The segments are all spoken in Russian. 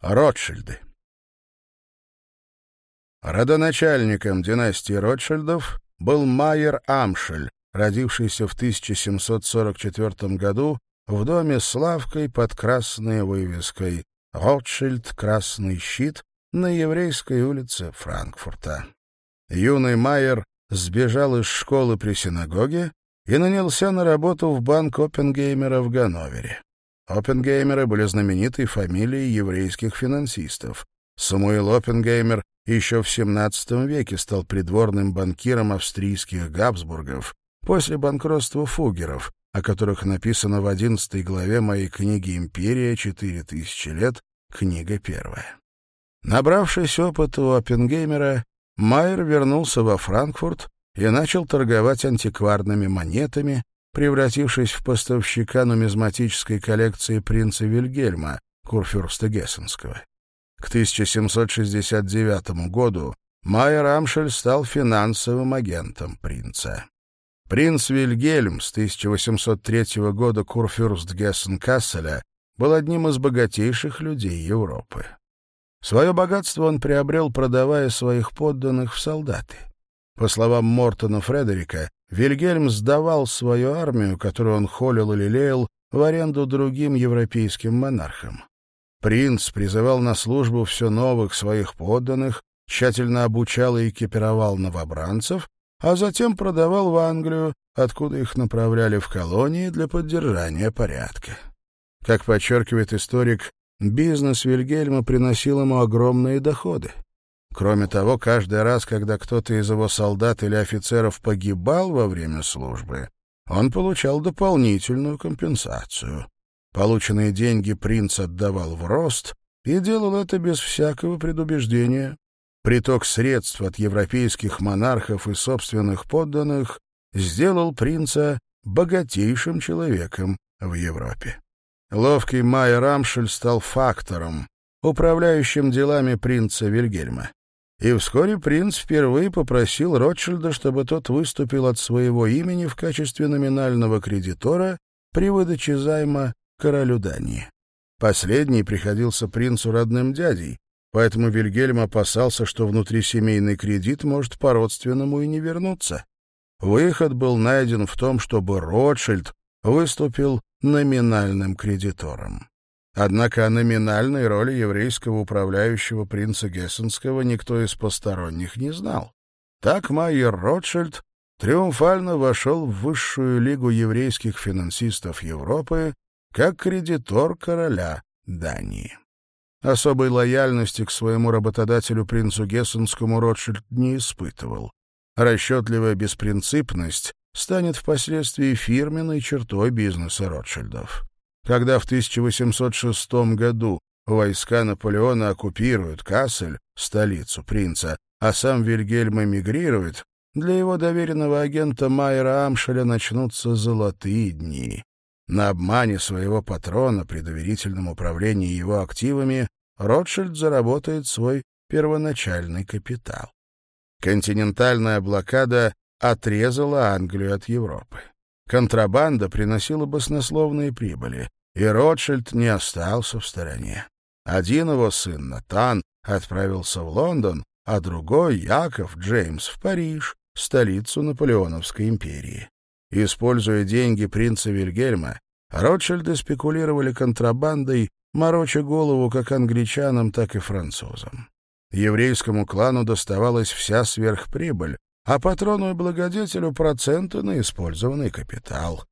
Ротшильды. Родоначальником династии Ротшильдов был Майер Амшель, родившийся в 1744 году в доме с лавкой под красной вывеской «Ротшильд. Красный щит» на еврейской улице Франкфурта. Юный Майер сбежал из школы при синагоге и нанялся на работу в банк Оппенгеймера в Ганновере. Оппенгеймеры были знаменитой фамилией еврейских финансистов. Самуил Оппенгеймер еще в XVII веке стал придворным банкиром австрийских Габсбургов после банкротства фугеров, о которых написано в 11 главе моей книги «Империя. 4000 лет. Книга первая». Набравшись опыта у Оппенгеймера, Майер вернулся во Франкфурт и начал торговать антикварными монетами, превратившись в поставщика нумизматической коллекции принца Вильгельма, курфюрста Гессенского. К 1769 году Майер Амшель стал финансовым агентом принца. Принц Вильгельм с 1803 года курфюрст Гессен-Касселя был одним из богатейших людей Европы. Свое богатство он приобрел, продавая своих подданных в солдаты. По словам Мортона Фредерика, Вильгельм сдавал свою армию, которую он холил и лелеял, в аренду другим европейским монархам. Принц призывал на службу все новых своих подданных, тщательно обучал и экипировал новобранцев, а затем продавал в Англию, откуда их направляли в колонии для поддержания порядка. Как подчеркивает историк, бизнес Вильгельма приносил ему огромные доходы. Кроме того, каждый раз, когда кто-то из его солдат или офицеров погибал во время службы, он получал дополнительную компенсацию. Полученные деньги принц отдавал в рост и делал это без всякого предубеждения. Приток средств от европейских монархов и собственных подданных сделал принца богатейшим человеком в Европе. Ловкий Майя Рамшель стал фактором, управляющим делами принца Вильгельма и вскоре принц впервые попросил Ротшильда, чтобы тот выступил от своего имени в качестве номинального кредитора при выдаче займа королю Дании. Последний приходился принцу родным дядей, поэтому Вильгельм опасался, что внутрисемейный кредит может по-родственному и не вернуться. Выход был найден в том, чтобы Ротшильд выступил номинальным кредитором. Однако о номинальной роли еврейского управляющего принца Гессенского никто из посторонних не знал. Так Майер Ротшильд триумфально вошел в высшую лигу еврейских финансистов Европы как кредитор короля Дании. Особой лояльности к своему работодателю принцу Гессенскому Ротшильд не испытывал. Расчетливая беспринципность станет впоследствии фирменной чертой бизнеса Ротшильдов. Когда в 1806 году войска Наполеона оккупируют Кассель, столицу принца, а сам Вильгельм эмигрирует, для его доверенного агента Майера Амшеля начнутся золотые дни. На обмане своего патрона при доверительном управлении его активами Ротшильд заработает свой первоначальный капитал. Континентальная блокада отрезала Англию от Европы. Контрабанда приносила баснословные прибыли, и Ротшильд не остался в стороне. Один его сын, Натан, отправился в Лондон, а другой, Яков Джеймс, в Париж, столицу Наполеоновской империи. Используя деньги принца Вильгельма, Ротшильды спекулировали контрабандой, мороча голову как англичанам, так и французам. Еврейскому клану доставалась вся сверхприбыль, а патрону и благодетелю проценты на использованный капитал.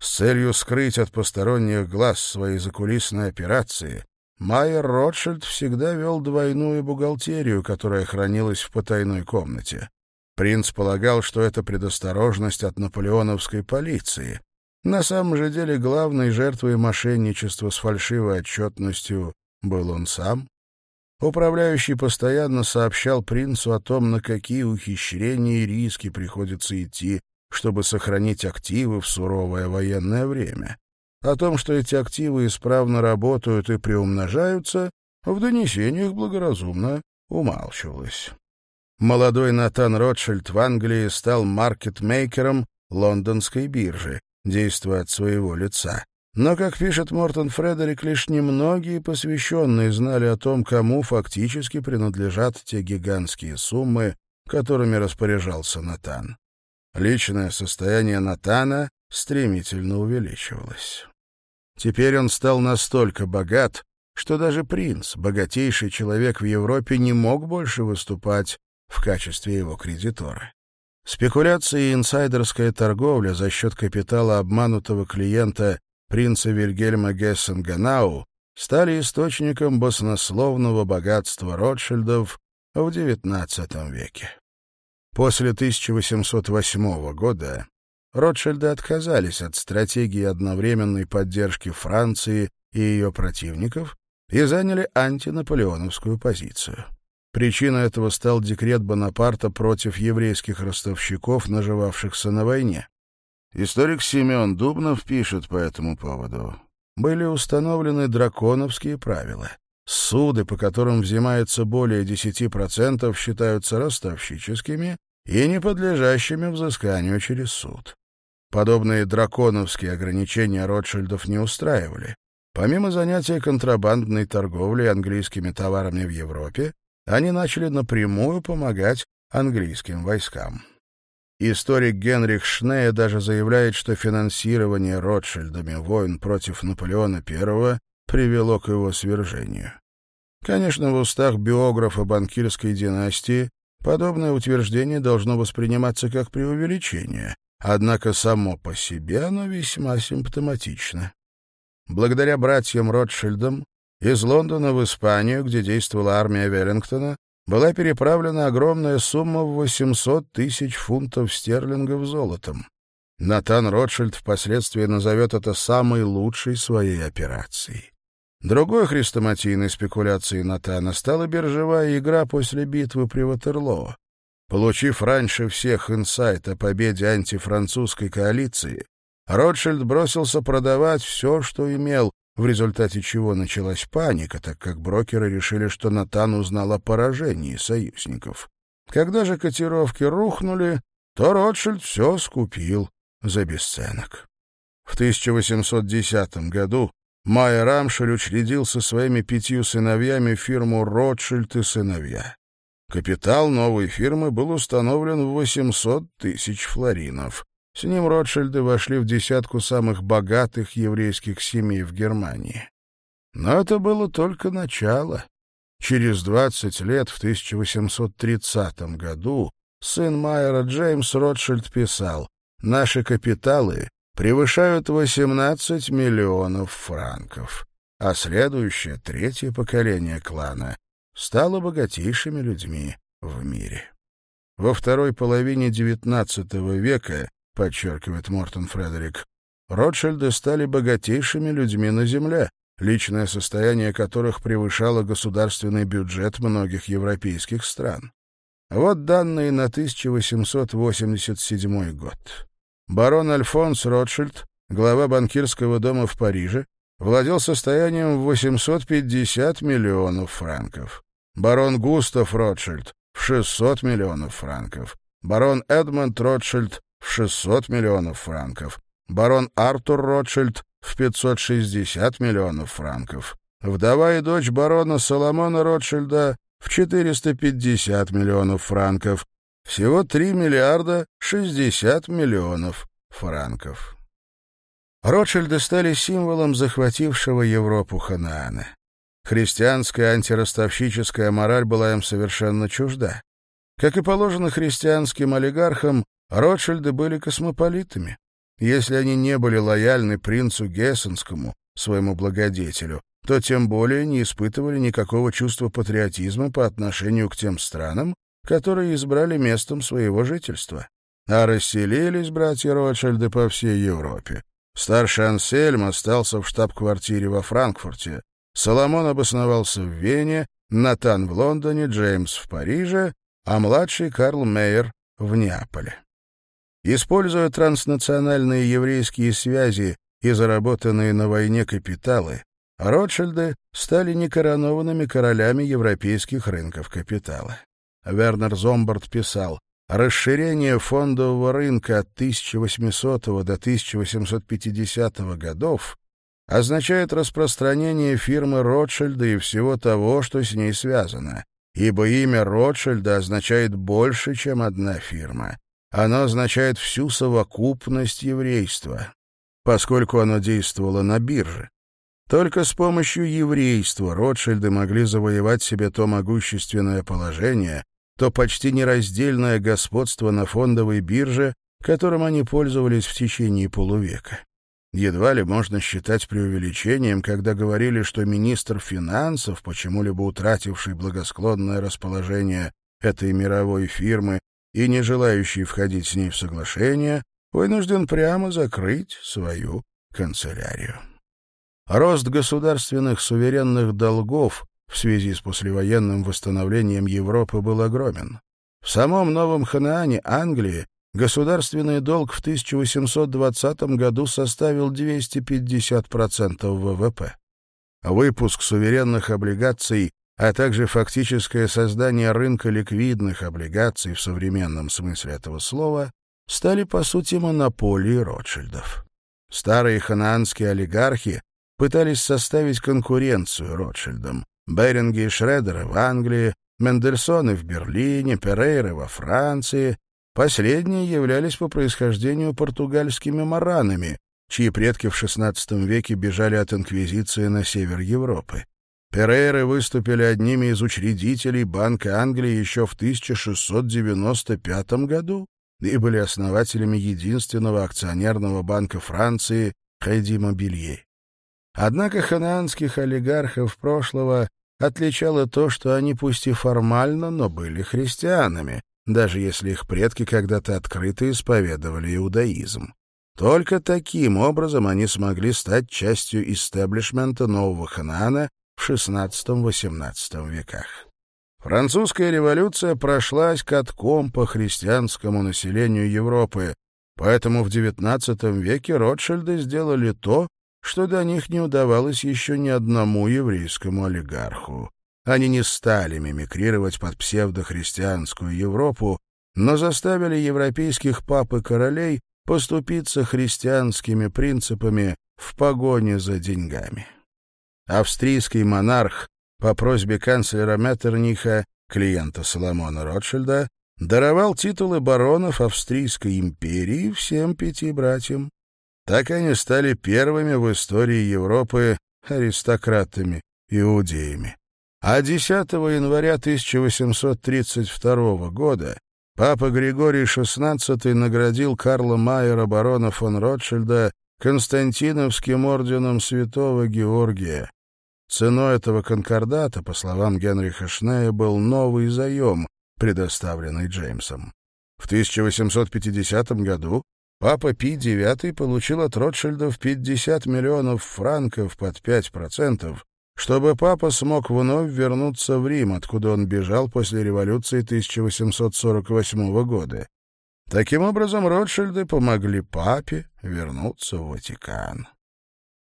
С целью скрыть от посторонних глаз свои закулисные операции — Майер Ротшильд всегда вел двойную бухгалтерию, которая хранилась в потайной комнате. Принц полагал, что это предосторожность от наполеоновской полиции. На самом же деле главной жертвой мошенничества с фальшивой отчетностью был он сам. Управляющий постоянно сообщал принцу о том, на какие ухищрения и риски приходится идти, чтобы сохранить активы в суровое военное время. О том, что эти активы исправно работают и приумножаются, в донесениях благоразумно умалчивалось. Молодой Натан Ротшильд в Англии стал маркетмейкером лондонской биржи, действуя от своего лица. Но, как пишет Мортон Фредерик, лишь немногие посвященные знали о том, кому фактически принадлежат те гигантские суммы, которыми распоряжался Натан. Личное состояние Натана стремительно увеличивалось. Теперь он стал настолько богат, что даже принц, богатейший человек в Европе, не мог больше выступать в качестве его кредитора. Спекуляции и инсайдерская торговля за счет капитала обманутого клиента принца Вильгельма Гессенганау стали источником баснословного богатства Ротшильдов в XIX веке. После 1808 года Ротшильды отказались от стратегии одновременной поддержки Франции и ее противников и заняли антинаполеоновскую позицию. Причиной этого стал декрет Бонапарта против еврейских ростовщиков, наживавшихся на войне. Историк Семен Дубнов пишет по этому поводу. Были установлены драконовские правила. Суды, по которым взимается более 10%, считаются ростовщическими и не подлежащими взысканию через суд. Подобные драконовские ограничения Ротшильдов не устраивали. Помимо занятия контрабандной торговлей английскими товарами в Европе, они начали напрямую помогать английским войскам. Историк Генрих Шнея даже заявляет, что финансирование Ротшильдами войн против Наполеона I привело к его свержению. Конечно, в устах биографа банкирской династии подобное утверждение должно восприниматься как преувеличение, однако само по себе оно весьма симптоматично. Благодаря братьям Ротшильдам из Лондона в Испанию, где действовала армия Веллингтона, была переправлена огромная сумма в 800 тысяч фунтов стерлингов золотом. Натан Ротшильд впоследствии назовет это самой лучшей своей операцией. Другой хрестоматийной спекуляцией Натана стала биржевая игра после битвы при Ватерлоо. Получив раньше всех инсайт о победе антифранцузской коалиции, Ротшильд бросился продавать все, что имел, в результате чего началась паника, так как брокеры решили, что Натан узнал о поражении союзников. Когда же котировки рухнули, то Ротшильд все скупил за бесценок. В 1810 году Майя Рамшель учредил со своими пятью сыновьями фирму «Ротшильд и сыновья». Капитал новой фирмы был установлен в 800 тысяч флоринов. С ним Ротшильды вошли в десятку самых богатых еврейских семей в Германии. Но это было только начало. Через 20 лет, в 1830 году, сын Майера Джеймс Ротшильд писал «Наши капиталы превышают 18 миллионов франков, а следующее, третье поколение клана стало богатейшими людьми в мире». Во второй половине XIX века подчеркивает Мортон Фредерик. Ротшильды стали богатейшими людьми на Земле, личное состояние которых превышало государственный бюджет многих европейских стран. Вот данные на 1887 год. Барон Альфонс Ротшильд, глава банкирского дома в Париже, владел состоянием в 850 миллионов франков. Барон Густав Ротшильд в 600 миллионов франков. Барон Эдмонд Ротшильд в 600 миллионов франков, барон Артур Ротшильд в 560 миллионов франков, вдова и дочь барона Соломона Ротшильда в 450 миллионов франков, всего 3 миллиарда 60 миллионов франков. Ротшильды стали символом захватившего Европу Ханаана. Христианская антиростовщическая мораль была им совершенно чужда. Как и положено христианским олигархам, Ротшильды были космополитами. Если они не были лояльны принцу Гессенскому, своему благодетелю, то тем более не испытывали никакого чувства патриотизма по отношению к тем странам, которые избрали местом своего жительства. А расселились братья Ротшильды по всей Европе. Старший Ансельм остался в штаб-квартире во Франкфурте. Соломон обосновался в Вене, Натан в Лондоне, Джеймс в Париже, а младший Карл Мейер в Неаполе. Используя транснациональные еврейские связи и заработанные на войне капиталы, Ротшильды стали некоронованными королями европейских рынков капитала. Вернер Зомбард писал, «Расширение фондового рынка от 1800 до 1850 годов означает распространение фирмы Ротшильда и всего того, что с ней связано, ибо имя Ротшильда означает больше, чем одна фирма. Оно означает всю совокупность еврейства, поскольку оно действовало на бирже. Только с помощью еврейства Ротшильды могли завоевать себе то могущественное положение, то почти нераздельное господство на фондовой бирже, которым они пользовались в течение полувека. Едва ли можно считать преувеличением, когда говорили, что министр финансов, почему-либо утративший благосклонное расположение этой мировой фирмы, и не желающий входить с ней в соглашение вынужден прямо закрыть свою канцелярию. Рост государственных суверенных долгов в связи с послевоенным восстановлением Европы был огромен. В самом Новом Ханаане, Англии, государственный долг в 1820 году составил 250% ВВП. Выпуск суверенных облигаций а также фактическое создание рынка ликвидных облигаций в современном смысле этого слова, стали, по сути, монополией Ротшильдов. Старые ханаанские олигархи пытались составить конкуренцию Ротшильдам. Беринги и Шредеры в Англии, Мендельсоны в Берлине, Перейры во Франции. Последние являлись по происхождению португальскими маранами, чьи предки в XVI веке бежали от инквизиции на север Европы. Перейры выступили одними из учредителей Банка Англии еще в 1695 году и были основателями единственного акционерного банка Франции Креди Мобилье. Однако ханаанских олигархов прошлого отличало то, что они пусть и формально, но были христианами, даже если их предки когда-то открыто исповедовали иудаизм. Только таким образом они смогли стать частью истеблишмента нового Ханаана в XVI-XVIII веках. Французская революция прошлась катком по христианскому населению Европы, поэтому в XIX веке Ротшильды сделали то, что до них не удавалось еще ни одному еврейскому олигарху. Они не стали мимикрировать под псевдохристианскую Европу, но заставили европейских пап и королей поступиться христианскими принципами в погоне за деньгами австрийский монарх по просьбе канцлера Меттерниха, клиента Соломона Ротшильда, даровал титулы баронов Австрийской империи всем пяти братьям. Так они стали первыми в истории Европы аристократами, иудеями. А 10 января 1832 года папа Григорий XVI наградил Карла Майера барона фон Ротшильда Константиновским орденом святого Георгия, Ценой этого конкордата, по словам Генриха Шнея, был новый заем, предоставленный Джеймсом. В 1850 году папа Пи IX получил от Ротшильдов 50 миллионов франков под 5%, чтобы папа смог вновь вернуться в Рим, откуда он бежал после революции 1848 года. Таким образом, Ротшильды помогли папе вернуться в Ватикан.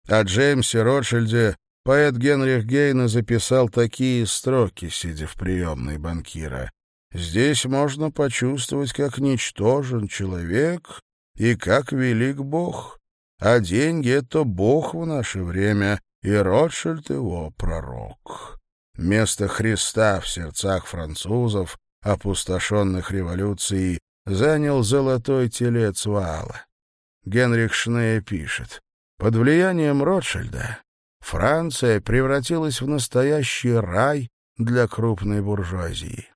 О Джеймсе Ротшильде Поэт Генрих Гейна записал такие строки, сидя в приемной банкира. «Здесь можно почувствовать, как ничтожен человек и как велик Бог, а деньги — это Бог в наше время, и Ротшильд его пророк». Место Христа в сердцах французов, опустошенных революцией, занял золотой телец Ваала. Генрих Шнея пишет, «Под влиянием Ротшильда Франция превратилась в настоящий рай для крупной буржуазии.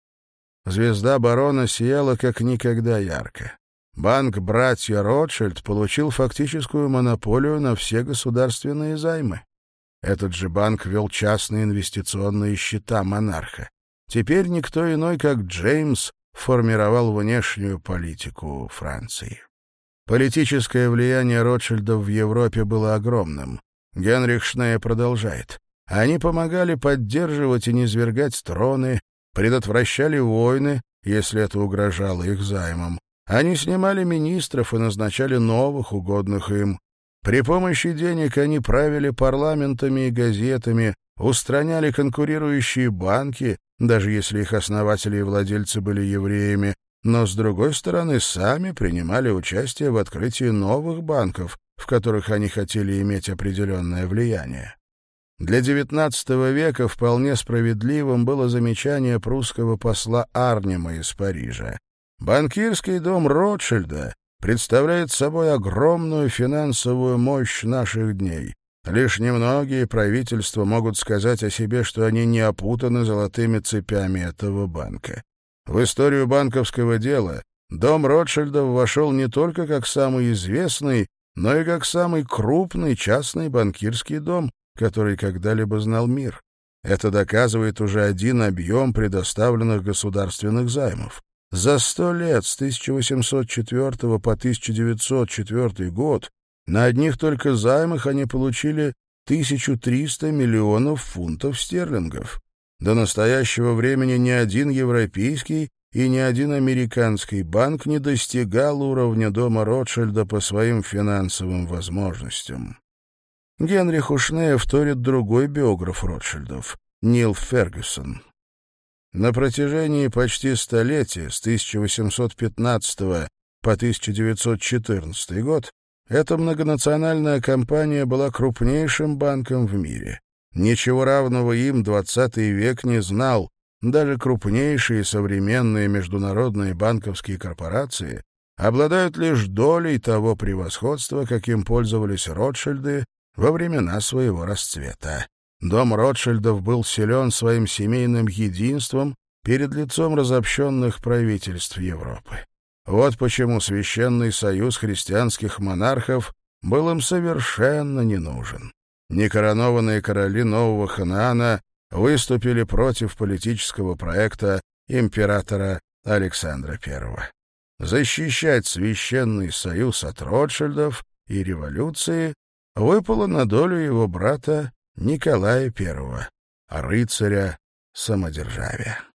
Звезда барона сияла как никогда ярко. Банк «Братья Ротшильд» получил фактическую монополию на все государственные займы. Этот же банк вел частные инвестиционные счета монарха. Теперь никто иной, как Джеймс, формировал внешнюю политику Франции. Политическое влияние Ротшильдов в Европе было огромным. Генрих Шнея продолжает. Они помогали поддерживать и низвергать троны, предотвращали войны, если это угрожало их займам. Они снимали министров и назначали новых, угодных им. При помощи денег они правили парламентами и газетами, устраняли конкурирующие банки, даже если их основатели и владельцы были евреями, но, с другой стороны, сами принимали участие в открытии новых банков, в которых они хотели иметь определенное влияние. Для XIX века вполне справедливым было замечание прусского посла Арнема из Парижа. Банкирский дом Ротшильда представляет собой огромную финансовую мощь наших дней. Лишь немногие правительства могут сказать о себе, что они не опутаны золотыми цепями этого банка. В историю банковского дела дом Ротшильдов вошел не только как самый известный, но и как самый крупный частный банкирский дом, который когда-либо знал мир. Это доказывает уже один объем предоставленных государственных займов. За сто лет, с 1804 по 1904 год, на одних только займах они получили 1300 миллионов фунтов стерлингов. До настоящего времени ни один европейский и ни один американский банк не достигал уровня дома Ротшильда по своим финансовым возможностям. Генри Хушнея вторит другой биограф Ротшильдов, Нил Фергюсон. На протяжении почти столетия, с 1815 по 1914 год, эта многонациональная компания была крупнейшим банком в мире. Ничего равного им XX век не знал, даже крупнейшие современные международные банковские корпорации обладают лишь долей того превосходства, каким пользовались Ротшильды во времена своего расцвета. Дом Ротшильдов был силен своим семейным единством перед лицом разобщенных правительств Европы. Вот почему Священный Союз христианских монархов был им совершенно не нужен. Некоронованные короли Нового Ханаана выступили против политического проекта императора Александра I. Защищать Священный Союз от Ротшильдов и революции выпало на долю его брата Николая I, рыцаря самодержавия.